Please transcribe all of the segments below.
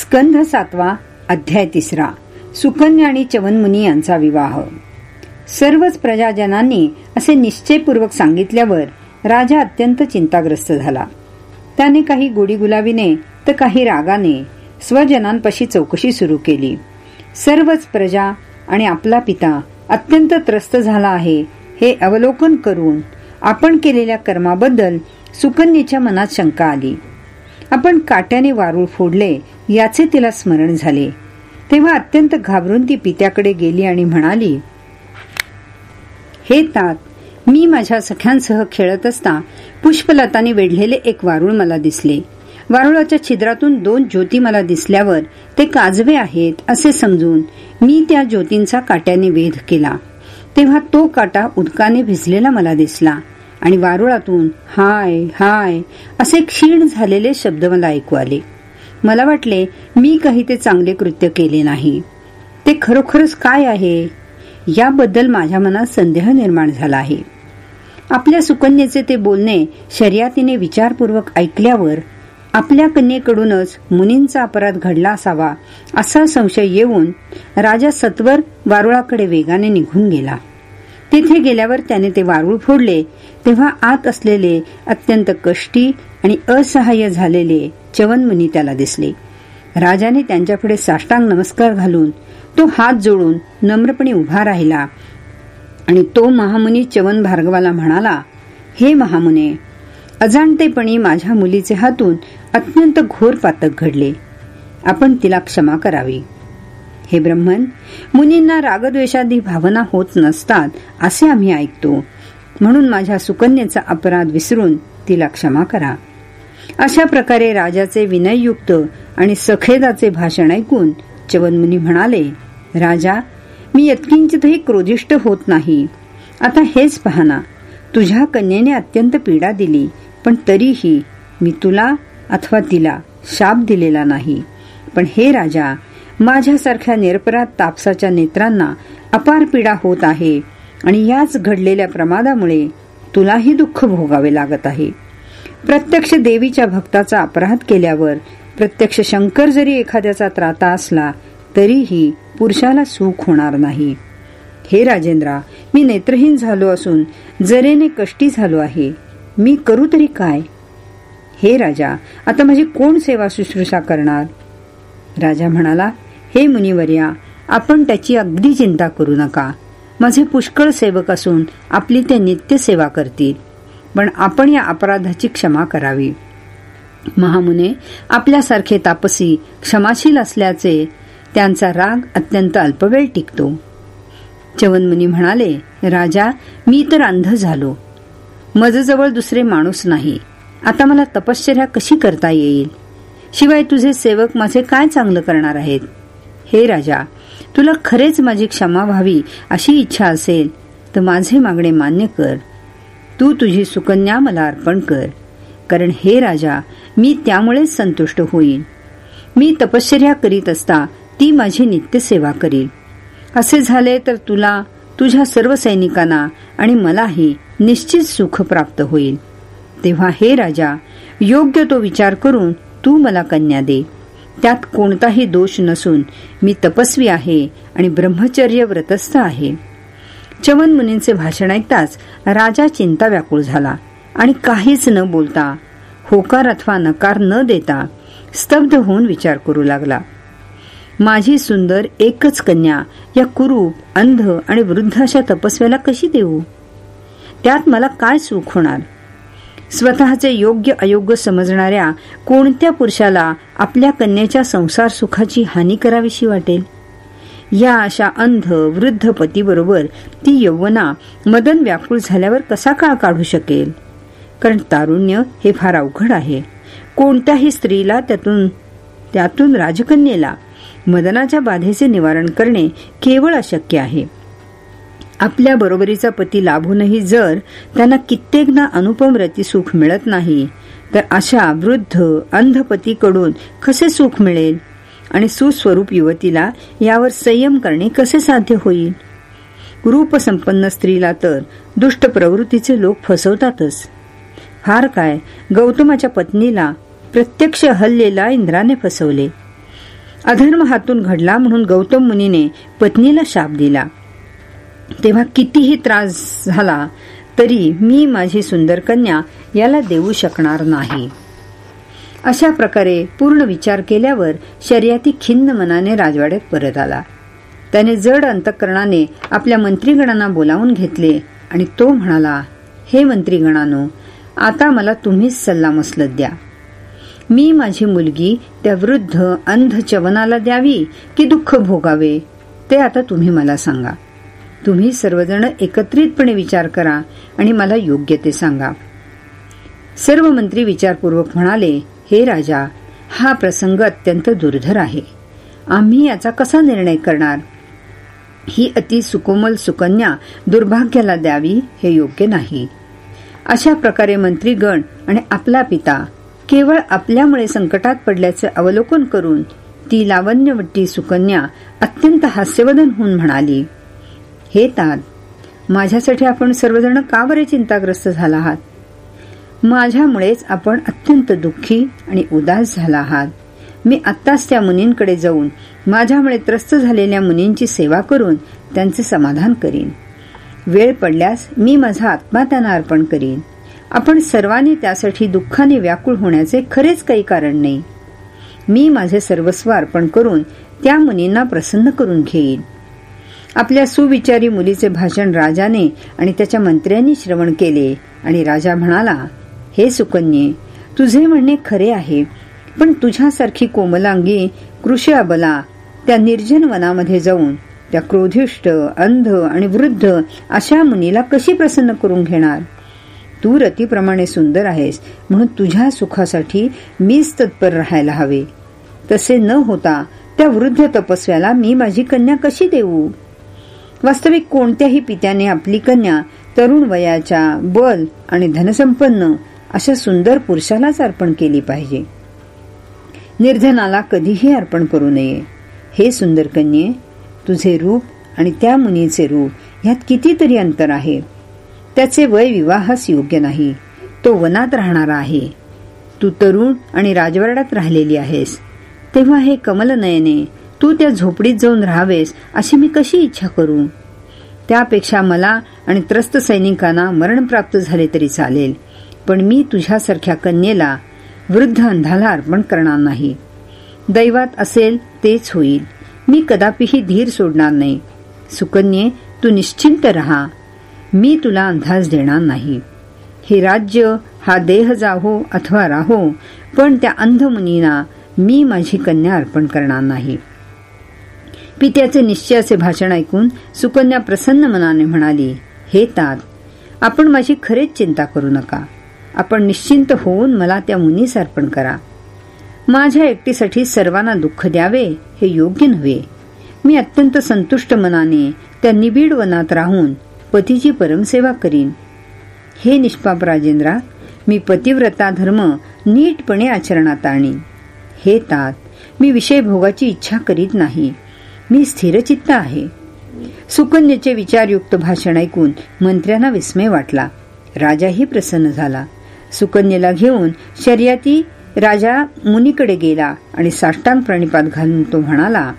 स्कंध सातवा अध्याय तिसरा. सुकन्या आणि चवनमुनी यांचा विवाह. सर्वच प्रजाजनांनी असे निश्चयपूर्वक सांगितल्यावर राजा अत्यंत चिंताग्रस्त झाला. त्याने काही गुलाबीने तर काही रागाने स्वजनांपाशी चौकशी सुरू केली. सर्वच प्रजा आणि आपला पिता अत्यंत त्रस्त झाला आहे. हे अवलोकन करून आपण केलेल्या कर्माबद्दल सुकन्येच्या मनात शंका आली. आपण काट्याने वारूळ फोडले याचे तिला स्मरण झाले. तेव्हा अत्यंत घाबरून ती पित्याकडे गेली आणि म्हणाली हे तात मी माझ्या सख्यांसह खेळत असता पुष्पलताने वेढलेले एक वारुळ मला दिसले. वारुळाच्या छिद्रातून दोन ज्योती मला दिसल्यावर ते काजवे आहेत असे समजून मी त्या ज्योतींचा काट्याने वेध केला. तेव्हा तो काटा उदकाने भिजलेला मला दिसला आणि वारुळातून हाय हाय असे क्षीण झालेले शब्द मला ऐकू आले. मला वाटले मी काही ते चांगले कृत्य केले नाही. ते खरोखरच काय आहे? याबद्दल माझ्या मनात संदेह निर्माण झाला आहे. आपल्या सुकन्येचे ते बोलणे शर्यातीने विचारपूर्वक ऐकल्यावर आपल्या कन्येकडूनच मुनींचा अपराध घडला असावा असा संशय येऊन राजा सत्वर वारुळाकडे वेगाने निघून गेला. तिथे गेल्यावर त्याने ते वारुळ फोडले तेव्हा आत असलेले अत्यंत कष्टी आणि असहाय्य झालेले चवनमुनी त्याला दिसले. राजाने त्यांच्यापुढे साष्टांग नमस्कार घालून तो हात जोडून नम्रपणे उभा राहिला. आणि तो महामुनी चवन भार्गवाला म्हणाला हे महामुने अजाणतेपणी माझ्या मुलीचे हातून अत्यंत घोर पातक घडले. आपण तिला क्षमा करावी. हे ब्रह्मन मुनींना रागद्वेषादी भावना होत नसतात असे आम्ही ऐकतो. म्हणून माझ्या सुकन्येचा अपराध विसरून तिला क्षमा करा. अशा प्रकारे राजाचे विनययुक्त आणि सखेदाचे भाषण ऐकून चवनमुनी म्हणाले राजा मी यत्किंचितही क्रोधिष्ट होत नाही. आता हेच पाहना तुझ्या कन्येने अत्यंत पीडा दिली पण तरीही मी तुला अथवा तिला शाप दिलेला नाही. पण हे राजा माझ्यासारख्या निरपराध तापसाच्या नेत्रांना अपार पीडा होत आहे आणि याच घडलेल्या प्रमादामुळे तुलाही दुःख भोगावे लागत आहे. प्रत्यक्ष देवीच्या भक्ताचा अपराध केल्यावर प्रत्यक्ष शंकर जरी एखाद्याचा त्राता असला तरीही पुरुषाला सुख होणार नाही. हे राजेंद्रा मी नेत्रहीन झालो असून जरेने कष्टी झालो आहे. मी करू तरी काय? हे राजा आता माझी कोण सेवा शुश्रूषा करणार? राजा म्हणाला हे मुनिवर्या आपण त्याची अगदी चिंता करू नका. माझे पुष्कळ सेवक असून आपली ते नित्य सेवा करतील. पण आपण या अपराधाची क्षमा करावी. महामुने आपल्यासारखे तापसी क्षमाशील असल्याचे त्यांचा राग अत्यंत अल्पवेळ टिकतो. चवनमुनी म्हणाले राजा मी तर अंध झालो. मजजवळ दुसरे माणूस नाही. आता मला तपश्चर्या कशी करता येईल? शिवाय तुझे सेवक माझे काय चांगलं करणार आहेत? हे राजा तुला खरेच माझी क्षमा व्हावी अशी इच्छा असेल तर माझे मागणे मान्य कर. तू तुझी सुकन्या मला अर्पण कर. कारण हे राजा मी त्यामुळेच संतुष्ट होईन. मी तपश्चर्या करीत असता ती माझी नित्य सेवा करील. असे झाले तर तुला तुझ्या सर्व सैनिकांना आणि मलाही निश्चित सुख प्राप्त होईल. तेव्हा हे राजा योग्य तो विचार करून तू मला कन्या दे. त्यात कोणताही दोष नसून मी तपस्वी आहे आणि ब्रह्मचर्य व्रतस्थ आहे. चवन मुनींचे भाषण ऐकताच राजा चिंता व्याकुळ झाला आणि काहीच न बोलता होकार अथवा नकार न देता स्तब्ध होऊन विचार करू लागला. माझी सुंदर एकच कन्या या कुरूप अंध आणि वृद्ध अशा तपस्व्याला कशी देऊ? त्यात मला काय सुख होणार? स्वतःचे योग्य अयोग्य समजणाऱ्या कोणत्या पुरुषाला आपल्या कन्याच्या संसार सुखाची हानी करावीशी वाटेल? या अशा अंध वृद्ध पतीबरोबर ती यौवना मदन व्याकुळ झाल्यावर कसा काळ काढू शकेल? कारण तारुण्य हे फार अवघड आहे. कोणत्याही स्त्रीला त्यातून त्यातून राजकन्येला मदनाच्या बाधेचे निवारण करणे केवळ अशक्य आहे. आपल्या बरोबरीचा पती लाभूनही जर त्यांना कित्येकदा अनुपम रती सुख मिळत नाही तर अशा वृद्ध अंधपतीकडून कसे सुख मिळेल? आणि सुस्वरूप युवतीला यावर संयम करणे कसे साध्य होईल? रूपसंपन्न स्त्रीला तर दुष्ट प्रवृत्तीचे लोक फसवतातच. फार काय गौतमाच्या पत्नीला प्रत्यक्ष हल्लेला इंद्राने फसवले. अधर्म हातून घडला म्हणून गौतम मुनीने पत्नीला शाप दिला. तेव्हा कितीही त्रास झाला तरी मी माझी सुंदर कन्या याला देऊ शकणार नाही. अशा प्रकारे पूर्ण विचार केल्यावर शर्यती खिन्न मनाने राजवाड्यात परत आला. त्याने जड अंतकरणाने आपल्या मंत्रीगणांना बोलावून घेतले आणि तो म्हणाला हे मंत्रीगणानो आता मला तुम्हीच सल्ला मसलत द्या. मी माझी मुलगी त्या वृद्ध अंध चवनाला द्यावी की दुःख भोगावे ते आता तुम्ही मला सांगा. तुम्ही सर्वजण एकत्रितपणे विचार करा आणि मला योग्य ते सांगा. सर्व मंत्री विचारपूर्वक म्हणाले हे राजा हा प्रसंग अत्यंत दुर्धर आहे. आम्ही याचा कसा निर्णय करणार? ही अति सुकोमल सुकन्या दुर्भाग्याला द्यावी हे योग्य नाही. अशा प्रकारे मंत्रीगण आणि आपला पिता केवळ आपल्यामुळे संकटात पडल्याचे अवलोकन करून ती लावण्यवट्टी सुकन्या अत्यंत हास्यवदन होऊन म्हणाली हे तात माझ्यासाठी आपण सर्वजण का बरे चिंताग्रस्त झाला आहात? माझ्यामुळेच आपण अत्यंत दुःखी आणि उदास झाला आहात. मी आत्ताच त्या मुनींकडे जाऊन माझ्यामुळे त्रस्त झालेल्या मुनींची सेवा करून त्यांचे समाधान करीन. वेळ पडल्यास मी माझा आत्मा त्यांना अर्पण करीन. आपण सर्वांनी त्यासाठी दुःखाने व्याकुळ होण्याचे खरेच काही कारण नाही. मी माझे सर्वस्व अर्पण करून त्या मुनींना प्रसन्न करून घेईन. आपल्या सुविचारी मुलीचे भाषण राजाने आणि त्याच्या मंत्र्यांनी श्रवण केले आणि राजा म्हणाला हे सुकन्ये तुझे म्हणणे खरे आहे पण तुझ्यासारखी कोमलांगी कृषी अबला त्या निर्जन वनामध्ये जाऊन त्या क्रोधिष्ट अंध आणि वृद्ध अशा मुनीला कशी प्रसन्न करून घेणार? तू रतीप्रमाणे सुंदर आहेस म्हणून तुझ्या सुखासाठी मीच तत्पर राहायला हवे. तसे न होता त्या वृद्ध तपस्व्याला मी माझी कन्या कशी देऊ? वास्तविक कोणत्याही पित्याने आपली कन्या तरुण वयाच्या बल आणि धनसंपन्न अशा सुंदर पुरुषालाच अर्पण केली पाहिजे. निर्धनाला कधीही अर्पण करू नये. हे सुंदर कन्ये तुझे रूप आणि त्या मुनीचे रूप ह्यात कितीतरी अंतर आहे. त्याचे वय विवाहास योग्य नाही. तो वनात राहणारा आहे. तू तरुण आणि राजवाड्यात राहिलेली आहेस. तेव्हा हे कमलनयने तू त्या झोपडीत जाऊन राहावेस अशी मी कशी इच्छा करू? त्यापेक्षा मला आणि त्रस्त सैनिकांना मरण प्राप्त झाले तरी चालेल. पण मी तुझ्यासारख्या कन्येला वृद्ध अंधाला अर्पण करणार नाही. दैवात असेल तेच होईल. मी कदापिही धीर सोडणार नाही. सुकन्ये तू निश्चिंत रहा. मी तुला अंदाज देणार नाही. हे राज्य हा देह जाहो अथवा राहो पण त्या अंधमुनीना मी माझी कन्या अर्पण करणार नाही. पित्याचे निश्चयाचे भाषण ऐकून सुकन्या प्रसन्न मनाने म्हणाली हे तात आपण माझी खरेच चिंता करू नका. आपण निश्चिंत होऊन मला त्या मुनीस अर्पण करा. माझ्या एकटीसाठी सर्वांना दुःख द्यावे हे योग्य नव्हे. मी अत्यंत संतुष्ट मनाने त्या निबिड वनात राहून पतीची परमसेवा करीन. हे निष्पाप राजेंद्रा मी पतिव्रता धर्म नीटपणे आचरणात आणीन. हे तात मी विषय भोगाची इच्छा करीत नाही. मी स्थिरचित्त आहे. सुकन्येचे विचारयुक्त भाषण ऐकून मंत्र्यांना विस्मय वाटला. राजाही प्रसन्न झाला. सुकन्येला घेऊन शर्यती राजा मुनीकडे गेला आणि साष्टांग प्रणिपात घालून तो म्हणाला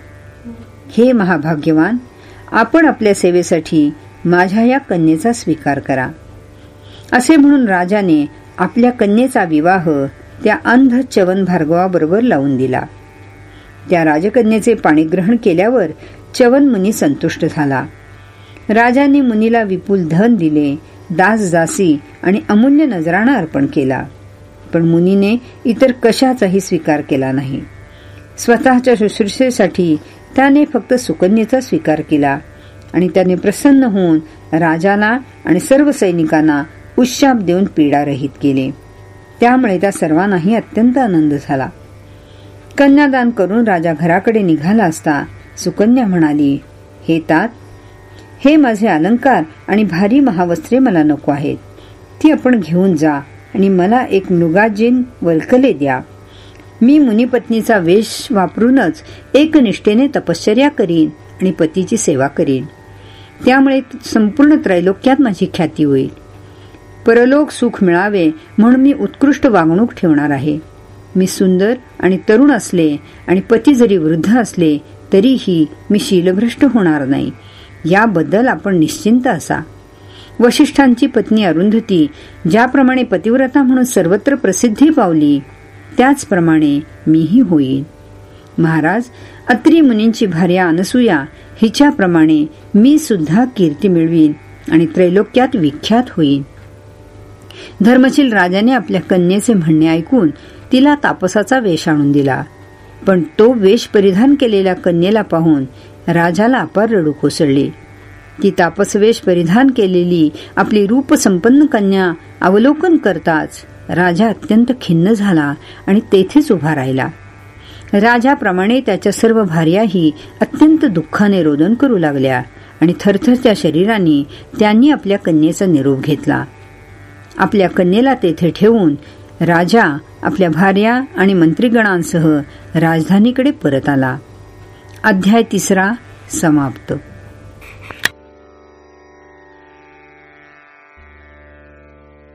हे महाभाग्यवान आपण आपल्या सेवेसाठी माझ्या या कन्येचा स्वीकार करा. असे म्हणून राजाने आपल्या कन्येचा विवाह त्या अंध चवन भार्गवाबरोबर लावून दिला. त्या राजकन्येचे पाणीग्रहण केल्यावर चवन मुनी संतुष्ट झाला. राजाने मुनीला विपुल धन दिले दास दासी आणि अमूल्य नजराणा अर्पण केला. पण मुनीने इतर कशाचाही स्वीकार केला नाही. स्वतःच्या शुश्रूषेसाठी त्याने फक्त सुकन्येचा स्वीकार केला आणि त्याने प्रसन्न होऊन राजाला आणि सर्व सैनिकांना उशाप देऊन पीडारहित केले. त्यामुळे त्या सर्वांनाही अत्यंत आनंद झाला. कन्यादान करून राजा घराकडे निघाला असता सुकन्या म्हणाली हे तात हे माझे अलंकार आणि भारी महावस्त्रे मला नको आहेत. ती आपण घेऊन जा आणि मला एक मृगाजीन वल्कले द्या. मी मुनिपत्नीचा वेश वापरूनच एकनिष्ठेने तपश्चर्या करीन आणि पतीची सेवा करीन. त्यामुळे संपूर्ण त्रैलोक्यात माझी ख्याती होईल. परलोक सुख मिळावे म्हणून मी उत्कृष्ट वागणूक ठेवणार आहे. मी सुंदर आणि तरुण असले आणि पती जरी वृद्ध असले तरीही मी शीलभ्रष्ट होणार नाही. याबद्दल आपण निश्चिंत असा. वशिष्ठांची पत्नी अरुंधती ज्याप्रमाणे पतिव्रता म्हणून सर्वत्र प्रसिद्धी पावली त्याचप्रमाणे मीही होईन. महाराज अत्री मुनींची भार्या अनसुया हिच्याप्रमाणे मी सुद्धा कीर्ती मिळवीन आणि त्रैलोक्यात विख्यात होईन. धर्मशील राजाने आपल्या कन्येचे म्हणणे ऐकून तिला तापसाचा वेश आणून दिला. पण तो वेश परिधान केलेल्या कन्येला पाहून राजाला अपार रडू कोसळली. ती तापसवेश परिधान केलेली आपली रूप संपन्न कन्या अवलोकन करताच राजा अत्यंत खिन्न झाला आणि तेथेच उभा राहिला. राजाप्रमाणे त्याच्या सर्व भार्याही अत्यंत दुःखाने रोदन करू लागल्या आणि थरथरच्या शरीराने त्यांनी आपल्या कन्येचा निरोप घेतला. आपल्या कन्येला तेथे ठेवून राजा आपल्या भार्या आणि मंत्रीगणांसह राजधानीकडे परत आला. अध्याय तिसरा समाप्त.